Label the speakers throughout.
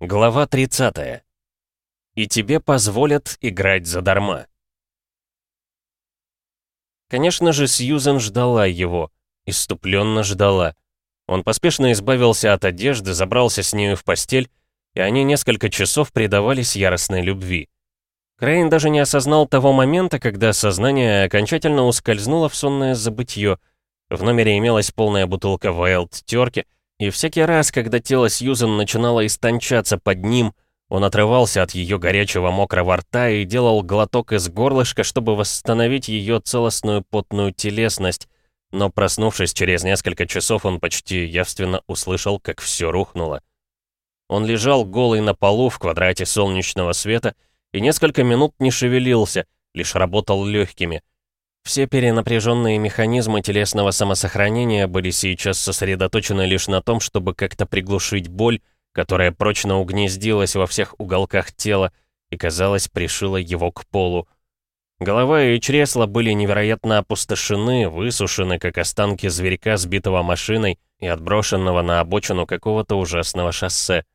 Speaker 1: Глава 30. И тебе позволят играть задарма. Конечно же, Сьюзен ждала его, иступленно ждала. Он поспешно избавился от одежды, забрался с нею в постель, и они несколько часов предавались яростной любви. Крейн даже не осознал того момента, когда сознание окончательно ускользнуло в сонное забытье. В номере имелась полная бутылка Wild терки, и всякий раз, когда тело Сьюзен начинало истончаться под ним, он отрывался от ее горячего мокрого рта и делал глоток из горлышка, чтобы восстановить ее целостную потную телесность, но проснувшись через несколько часов, он почти явственно услышал, как все рухнуло. Он лежал голый на полу в квадрате солнечного света и несколько минут не шевелился, лишь работал легкими — все перенапряженные механизмы телесного самосохранения были сейчас сосредоточены лишь на том, чтобы как-то приглушить боль, которая прочно угнездилась во всех уголках тела и, казалось, пришила его к полу. Голова и чресла были невероятно опустошены, высушены, как останки зверька, сбитого машиной и отброшенного на обочину какого-то ужасного шоссе.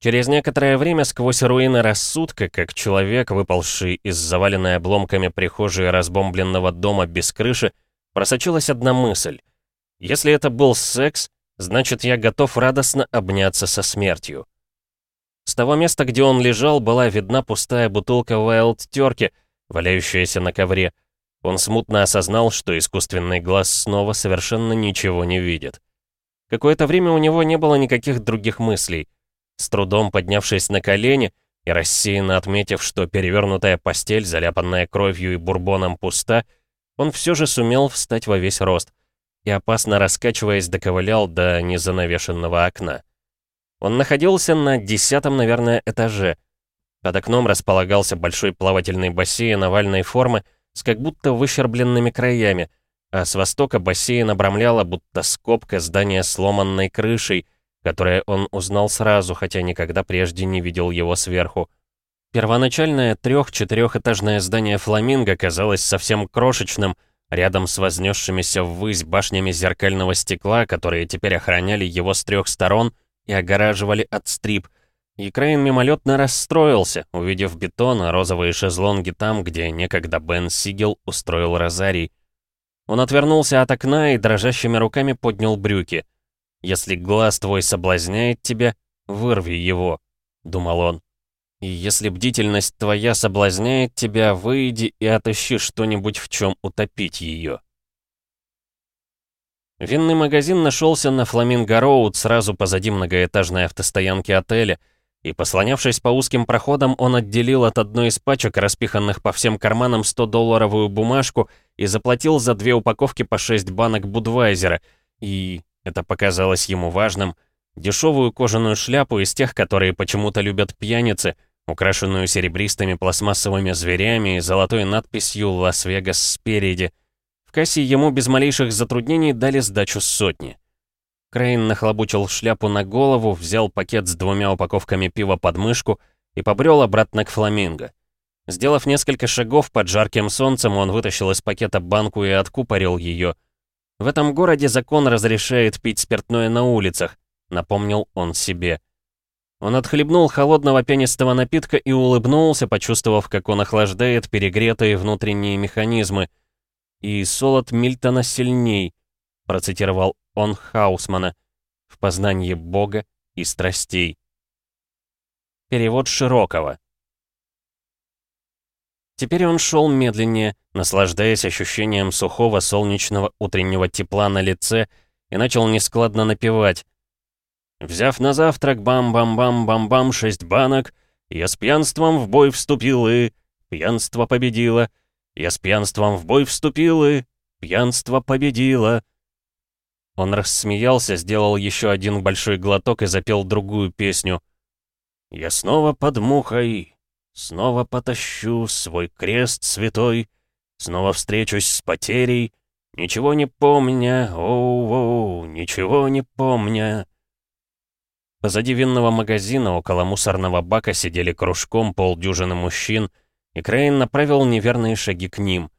Speaker 1: Через некоторое время сквозь руины рассудка, как человек, выпалший из заваленной обломками прихожей разбомбленного дома без крыши, просочилась одна мысль. Если это был секс, значит я готов радостно обняться со смертью. С того места, где он лежал, была видна пустая бутылка Wild Терки, валяющаяся на ковре. Он смутно осознал, что искусственный глаз снова совершенно ничего не видит. Какое-то время у него не было никаких других мыслей. С трудом поднявшись на колени и рассеянно отметив, что перевернутая постель, заляпанная кровью и бурбоном пуста, он все же сумел встать во весь рост и, опасно раскачиваясь, доковылял до незанавешенного окна. Он находился на десятом, наверное, этаже. Под окном располагался большой плавательный бассейн овальной формы с как будто выщербленными краями, а с востока бассейн обрамляла будто скобка здания сломанной крышей, которое он узнал сразу, хотя никогда прежде не видел его сверху. Первоначальное трех-четырехэтажное здание «Фламинго» казалось совсем крошечным, рядом с вознесшимися ввысь башнями зеркального стекла, которые теперь охраняли его с трех сторон и огораживали от стрип. И Крейн мимолетно расстроился, увидев бетон, а розовые шезлонги там, где некогда Бен Сигел устроил розарий. Он отвернулся от окна и дрожащими руками поднял брюки — если глаз твой соблазняет тебя, вырви его», — думал он. «И если бдительность твоя соблазняет тебя, выйди и отыщи что-нибудь, в чем утопить ее». Винный магазин нашелся на Фламинго-Роуд сразу позади многоэтажной автостоянки отеля, и, послонявшись по узким проходам, он отделил от одной из пачек, распиханных по всем карманам 100-долларовую бумажку и заплатил за две упаковки по 6 банок Будвайзера, и это показалось ему важным. Дешевую кожаную шляпу из тех, которые почему-то любят пьяницы, украшенную серебристыми пластмассовыми зверями и золотой надписью «Лас-Вегас» спереди. В кассе ему без малейших затруднений дали сдачу сотни. Крейн нахлобучил шляпу на голову, взял пакет с двумя упаковками пива под мышку и побрел обратно к фламинго. Сделав несколько шагов под жарким солнцем, он вытащил из пакета банку и откупорил ее — в этом городе закон разрешает пить спиртное на улицах, напомнил он себе. Он отхлебнул холодного пенистого напитка и улыбнулся, почувствовав, как он охлаждает перегретые внутренние механизмы. «И солод Мильтона сильней», — процитировал он Хаусмана, «в познании Бога и страстей». Перевод Широкого. Теперь он шел медленнее, наслаждаясь ощущением сухого солнечного утреннего тепла на лице, и начал нескладно напевать. «Взяв на завтрак бам-бам-бам-бам-бам шесть банок, я с пьянством в бой вступил и... Пьянство победило. Я с пьянством в бой вступил и... Пьянство победило». Он рассмеялся, сделал еще один большой глоток и запел другую песню. «Я снова под мухой, Снова потащу свой крест святой, Снова встречусь с потерей, Ничего не помня, оу-оу, ничего не помня. Позади винного магазина около мусорного бака сидели кружком полдюжины мужчин, и Крейн направил неверные шаги к ним.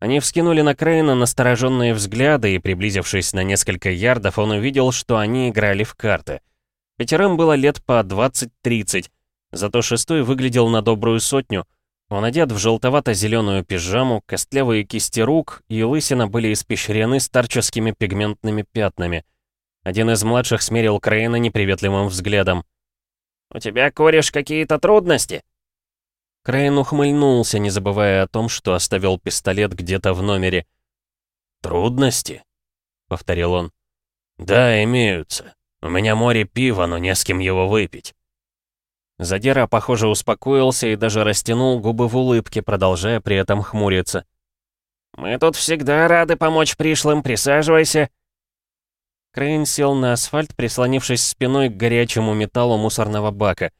Speaker 1: Они вскинули на Крейна настороженные взгляды, и, приблизившись на несколько ярдов, он увидел, что они играли в карты. Пятерым было лет по 20-30, зато шестой выглядел на добрую сотню. Он одет в желтовато-зеленую пижаму, костлявые кисти рук и лысина были испещрены старческими пигментными пятнами. Один из младших смерил Крейна неприветливым взглядом. «У тебя, кореш, какие-то трудности?» Крейн ухмыльнулся, не забывая о том, что оставил пистолет где-то в номере. «Трудности?» — повторил он. «Да, имеются. У меня море пива, но не с кем его выпить». Задира, похоже, успокоился и даже растянул губы в улыбке, продолжая при этом хмуриться. «Мы тут всегда рады помочь пришлым, присаживайся». Крейн сел на асфальт, прислонившись спиной к горячему металлу мусорного бака.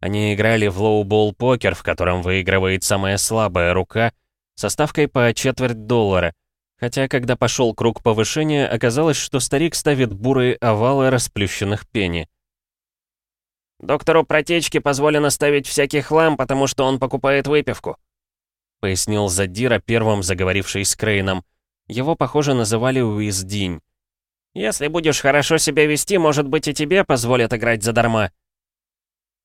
Speaker 1: Они играли в lowball-покер, в котором выигрывает самая слабая рука, со ставкой по четверть доллара. Хотя, когда пошел круг повышения, оказалось, что старик ставит бурые овалы расплющенных пени. «Доктору протечки позволено ставить всякий хлам, потому что он покупает выпивку», пояснил Задира, первым заговоривший с Крейном. Его, похоже, называли Уиздинь. «Если будешь хорошо себя вести, может быть, и тебе позволят играть задарма».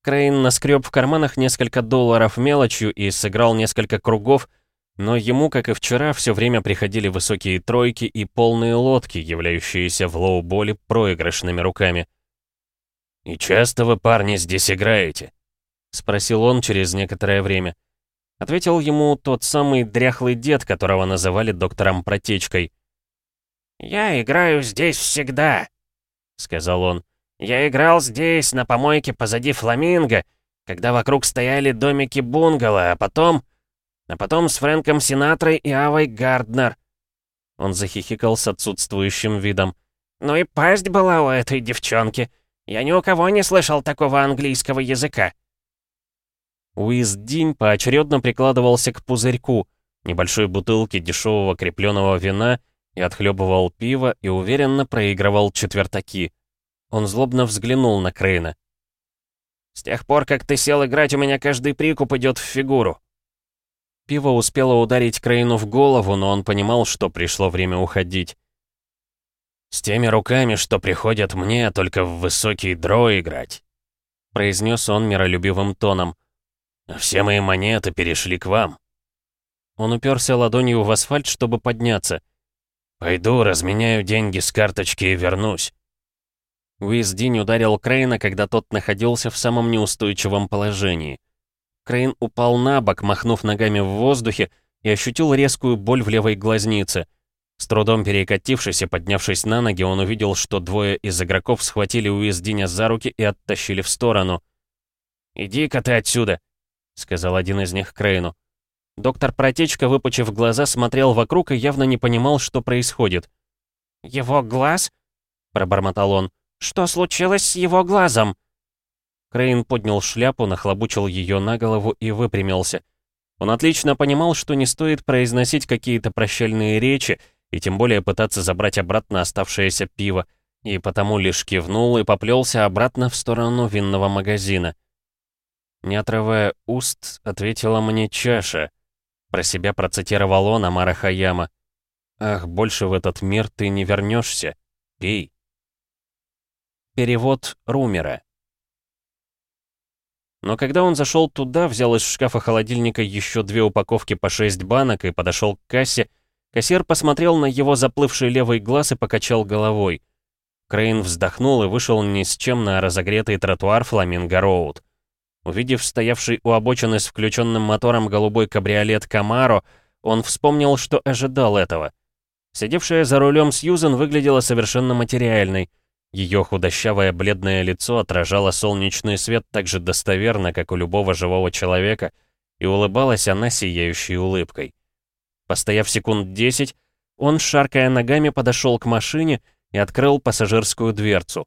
Speaker 1: Крейн наскреб в карманах несколько долларов мелочью и сыграл несколько кругов, но ему, как и вчера, все время приходили высокие тройки и полные лодки, являющиеся в лоу-боле проигрышными руками. «И часто вы, парни, здесь играете?» — спросил он через некоторое время. Ответил ему тот самый дряхлый дед, которого называли доктором Протечкой. «Я играю здесь всегда», — сказал он. «Я играл здесь, на помойке позади фламинго, когда вокруг стояли домики бунгало, а потом...» А потом с Фрэнком Синатрой и Авой Гарднер». Он захихикал с отсутствующим видом. «Ну и пасть была у этой девчонки. Я ни у кого не слышал такого английского языка». Уиз Динь поочередно прикладывался к пузырьку, небольшой бутылке дешевого крепленного вина и отхлебывал пиво и уверенно проигрывал четвертаки. Он злобно взглянул на Крейна. «С тех пор, как ты сел играть, у меня каждый прикуп идет в фигуру. Пиво успело ударить Крейну в голову, но он понимал, что пришло время уходить. «С теми руками, что приходят мне, только в высокий дро играть», произнес он миролюбивым тоном. «Все мои монеты перешли к вам». Он уперся ладонью в асфальт, чтобы подняться. «Пойду, разменяю деньги с карточки и вернусь». Уиздинь ударил Крейна, когда тот находился в самом неустойчивом положении. Крейн упал на бок, махнув ногами в воздухе, и ощутил резкую боль в левой глазнице. С трудом перекатившись и поднявшись на ноги, он увидел, что двое из игроков схватили Уиздиня за руки и оттащили в сторону. «Иди-ка ты отсюда!» — сказал один из них Крейну. Доктор Протечка, выпучив глаза, смотрел вокруг и явно не понимал, что происходит. «Его глаз?» — пробормотал он. «Что случилось с его глазом?» Крейн поднял шляпу, нахлобучил ее на голову и выпрямился. Он отлично понимал, что не стоит произносить какие-то прощальные речи, и тем более пытаться забрать обратно оставшееся пиво, и потому лишь кивнул и поплелся обратно в сторону винного магазина. Не отрывая уст, ответила мне чаша. Про себя процитировал он Амара Хаяма. «Ах, больше в этот мир ты не вернешься. Пей». Перевод Румера. Но когда он зашел туда, взял из шкафа холодильника еще две упаковки по 6 банок и подошел к кассе, кассир посмотрел на его заплывший левый глаз и покачал головой. Крейн вздохнул и вышел ни с чем на разогретый тротуар Фламинго-Роуд. Увидев стоявший у обочины с включенным мотором голубой кабриолет Камаро, он вспомнил, что ожидал этого. Сидевшая за рулем Сьюзен выглядела совершенно материальной — ее худощавое бледное лицо отражало солнечный свет так же достоверно, как у любого живого человека, и улыбалась она сияющей улыбкой. Постояв секунд десять, он, шаркая ногами, подошел к машине и открыл пассажирскую дверцу.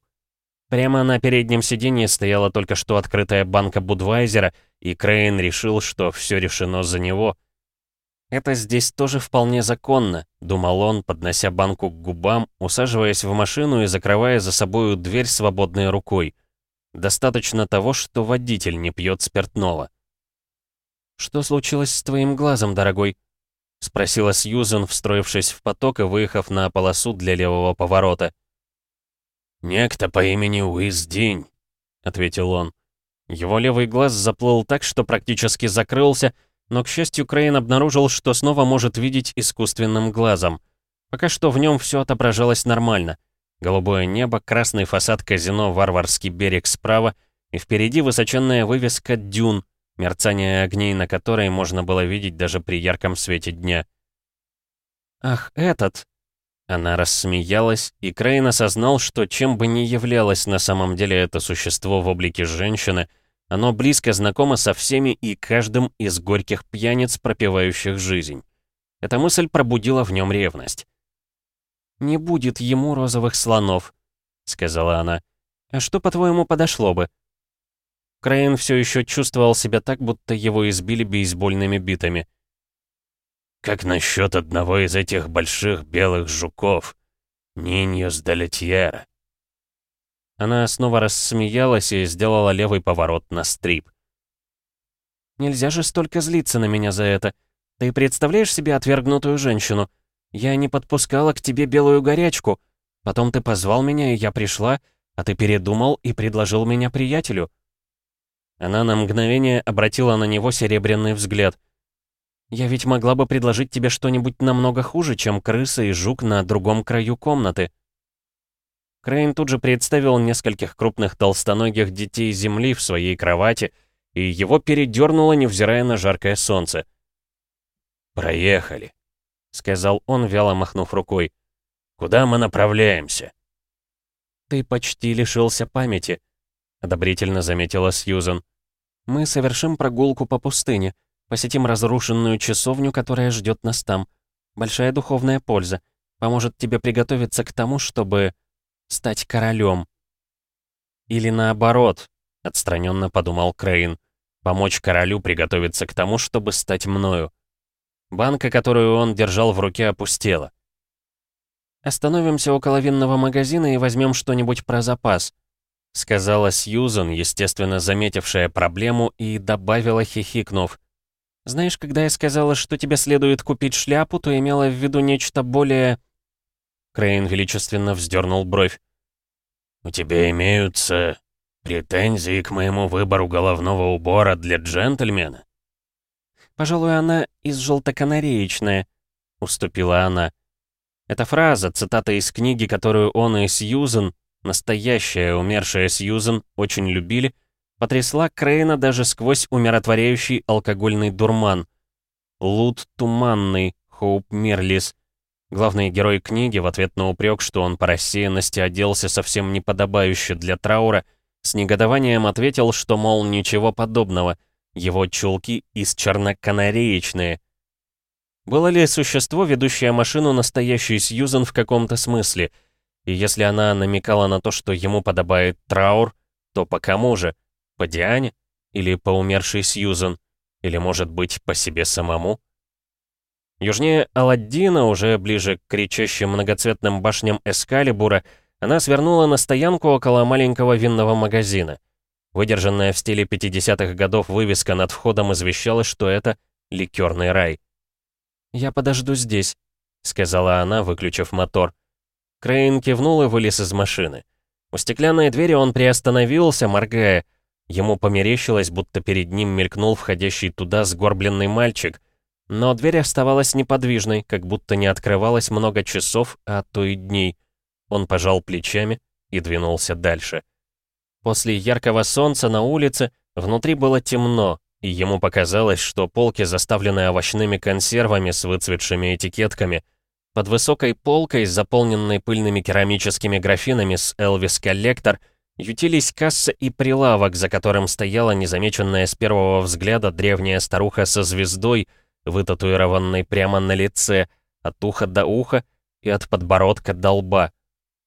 Speaker 1: Прямо на переднем сиденье стояла только что открытая банка Будвайзера, и Крейн решил, что все решено за него — это здесь тоже вполне законно, думал он, поднося банку к губам, усаживаясь в машину и закрывая за собою дверь свободной рукой. Достаточно того, что водитель не пьет спиртного. «Что случилось с твоим глазом, дорогой?» — спросила Сьюзен, встроившись в поток и выехав на полосу для левого поворота. «Некто по имени Уиз Динь», — ответил он. Его левый глаз заплыл так, что практически закрылся, но, к счастью, Крейн обнаружил, что снова может видеть искусственным глазом. Пока что в нем все отображалось нормально. Голубое небо, красный фасад казино «Варварский берег» справа и впереди высоченная вывеска «Дюн», мерцание огней на которой можно было видеть даже при ярком свете дня. «Ах, этот!» Она рассмеялась, и Крейн осознал, что чем бы ни являлось на самом деле это существо в облике женщины, оно близко знакомо со всеми и каждым из горьких пьяниц, пропивающих жизнь. Эта мысль пробудила в нем ревность. «Не будет ему розовых слонов», — сказала она. «А что, по-твоему, подошло бы?» Крейн все еще чувствовал себя так, будто его избили бейсбольными битами.
Speaker 2: «Как насчет одного из этих больших белых жуков? Ниньос Далетьера?»
Speaker 1: Она снова рассмеялась и сделала левый поворот на стрип. «Нельзя же столько злиться на меня за это. Ты представляешь себе отвергнутую женщину? Я не подпускала к тебе белую горячку. Потом ты позвал меня, и я пришла, а ты передумал и предложил меня приятелю». Она на мгновение обратила на него серебряный взгляд. «Я ведь могла бы предложить тебе что-нибудь намного хуже, чем крыса и жук на другом краю комнаты». Крейн тут же представил нескольких крупных толстоногих детей Земли в своей кровати, и его передернуло, невзирая на жаркое солнце.
Speaker 2: «Проехали», — сказал
Speaker 1: он, вяло махнув рукой.
Speaker 2: «Куда мы направляемся?»
Speaker 1: «Ты почти лишился памяти», — одобрительно заметила Сьюзан. «Мы совершим прогулку по пустыне, посетим разрушенную часовню, которая ждет нас там. Большая духовная польза. Поможет тебе приготовиться к тому, чтобы...» стать королем. Или наоборот, отстраненно подумал Крейн, помочь королю приготовиться к тому, чтобы стать мною. Банка, которую он держал в руке, опустела. «Остановимся около винного магазина и возьмем что-нибудь про запас», сказала Сьюзан, естественно, заметившая проблему, и добавила, хихикнув. «Знаешь, когда я сказала, что тебе следует купить шляпу, то имела в виду нечто более...» Крейн величественно вздернул бровь.
Speaker 2: «У тебя имеются претензии к моему выбору головного убора для джентльмена?»
Speaker 1: «Пожалуй, она из желтоканареечная», — уступила она. Эта фраза, цитата из книги, которую он и Сьюзен, настоящая умершая Сьюзен, очень любили, потрясла Крейна даже сквозь умиротворяющий алкогольный дурман. Лут туманный, Хоуп Мирлис, Главный герой книги в ответ на упрек, что он по рассеянности оделся совсем неподобающе для траура, с негодованием ответил, что, мол, ничего подобного, его чулки из черноканареечные. Было ли существо, ведущее машину, настоящей Сьюзен в каком-то смысле? И если она намекала на то, что ему подобает траур, то по кому же? По Диане? Или по умершей Сьюзен? Или, может быть, по себе самому? Южнее Аладдина, уже ближе к кричащим многоцветным башням Эскалибура, она свернула на стоянку около маленького винного магазина. Выдержанная в стиле 50-х годов вывеска над входом извещала, что это ликерный рай. «Я подожду здесь», — сказала она, выключив мотор. Крейн кивнул и вылез из машины. У стеклянной двери он приостановился, моргая. Ему померещилось, будто перед ним мелькнул входящий туда сгорбленный мальчик — но дверь оставалась неподвижной, как будто не открывалась много часов, а то и дней. Он пожал плечами и двинулся дальше. После яркого солнца на улице внутри было темно, и ему показалось, что полки заставлены овощными консервами с выцветшими этикетками. Под высокой полкой, заполненной пыльными керамическими графинами с «Элвис Коллектор», ютились касса и прилавок, за которым стояла незамеченная с первого взгляда древняя старуха со звездой — вытатуированной прямо на лице, от уха до уха и от подбородка до лба.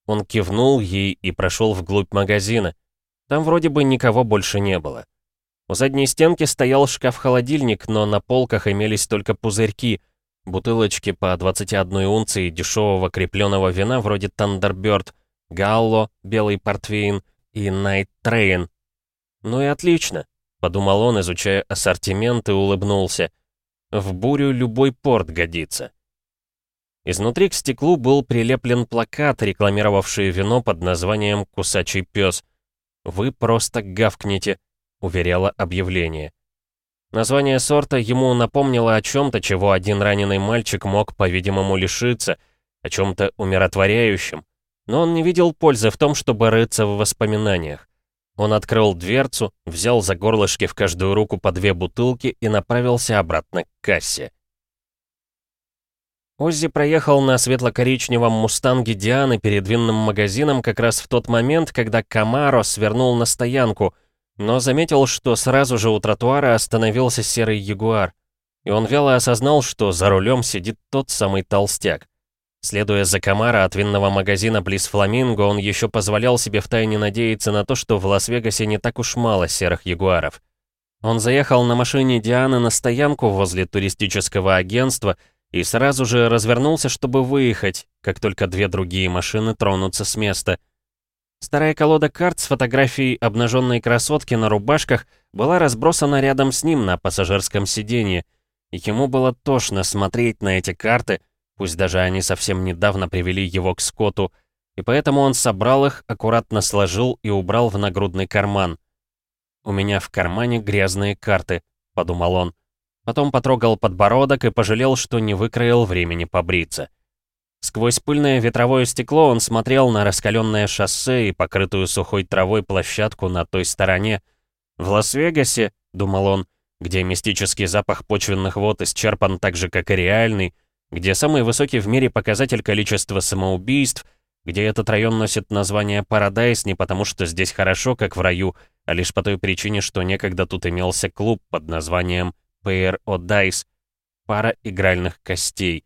Speaker 1: Он кивнул ей и прошел вглубь магазина. Там вроде бы никого больше не было. У задней стенки стоял шкаф-холодильник, но на полках имелись только пузырьки, бутылочки по 21 унции дешевого крепленного вина вроде Thunderbird, Gallo, Белый Портвейн и Night Train. «Ну и отлично», — подумал он, изучая ассортимент и улыбнулся. В бурю любой порт годится. Изнутри к стеклу был прилеплен плакат, рекламировавший вино под названием «Кусачий пес». «Вы просто гавкнете», — уверяло объявление. Название сорта ему напомнило о чем-то, чего один раненый мальчик мог, по-видимому, лишиться, о чем-то умиротворяющем. Но он не видел пользы в том, чтобы рыться в воспоминаниях. Он открыл дверцу, взял за горлышки в каждую руку по две бутылки и направился обратно к кассе. Оззи проехал на светло-коричневом «Мустанге» Дианы перед винным магазином как раз в тот момент, когда Камаро свернул на стоянку, но заметил, что сразу же у тротуара остановился серый Ягуар. И он вяло осознал, что за рулем сидит тот самый толстяк. Следуя за Камаро от винного магазина близ Фламинго, он еще позволял себе втайне надеяться на то, что в Лас-Вегасе не так уж мало серых ягуаров. Он заехал на машине Дианы на стоянку возле туристического агентства и сразу же развернулся, чтобы выехать, как только две другие машины тронутся с места. Старая колода карт с фотографией обнаженной красотки на рубашках была разбросана рядом с ним на пассажирском сиденье, и ему было тошно смотреть на эти карты — Пусть даже они совсем недавно привели его к скоту, и поэтому он собрал их, аккуратно сложил и убрал в нагрудный карман. «У меня в кармане грязные карты», — подумал он. Потом потрогал подбородок и пожалел, что не выкроил времени побриться. Сквозь пыльное ветровое стекло он смотрел на раскаленное шоссе и покрытую сухой травой площадку на той стороне. В Лас-Вегасе, думал он, где мистический запах почвенных вод исчерпан так же, как и реальный, где самый высокий в мире показатель количества самоубийств, где этот район носит название Парадайз не потому, что здесь хорошо, как в раю, а лишь по той причине, что некогда тут имелся клуб под названием o Dice — пара игральных костей.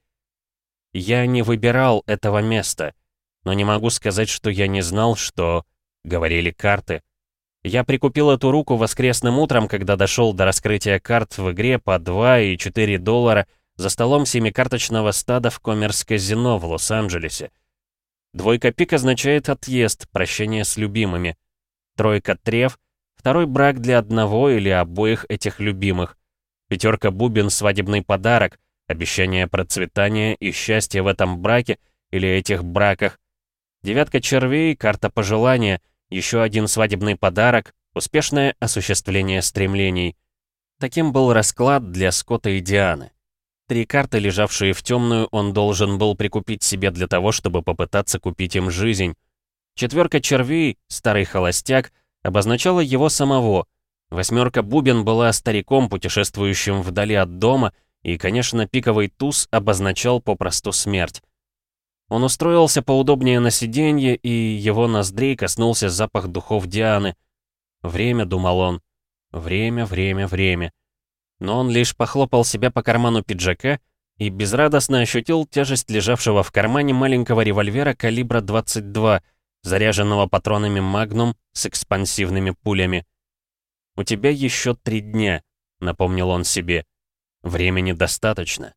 Speaker 1: Я не выбирал этого места, но не могу сказать, что я не знал, что... Говорили карты. Я прикупил эту руку воскресным утром, когда дошел до раскрытия карт в игре по 2 и 4 доллара — за столом семикарточного стада в коммерс-казино в Лос-Анджелесе. Двойка пик означает отъезд, прощение с любимыми. Тройка трев — второй брак для одного или обоих этих любимых. Пятерка бубен — свадебный подарок, обещание процветания и счастья в этом браке или этих браках. Девятка червей — карта пожелания, еще один свадебный подарок, успешное осуществление стремлений. Таким был расклад для Скотта и Дианы. Три карты, лежавшие в темную, он должен был прикупить себе для того, чтобы попытаться купить им жизнь. Четверка червей, старый холостяк, обозначала его самого. Восьмерка бубен была стариком, путешествующим вдали от дома, и, конечно, пиковый туз обозначал попросту смерть. Он устроился поудобнее на сиденье, и его ноздрей коснулся запах духов Дианы. «Время», — думал он, — «время, время, время» но он лишь похлопал себя по карману пиджака и безрадостно ощутил тяжесть лежавшего в кармане маленького револьвера калибра 22, заряженного патронами «Магнум» с экспансивными пулями. «У тебя еще три дня», — напомнил он себе. «Времени достаточно».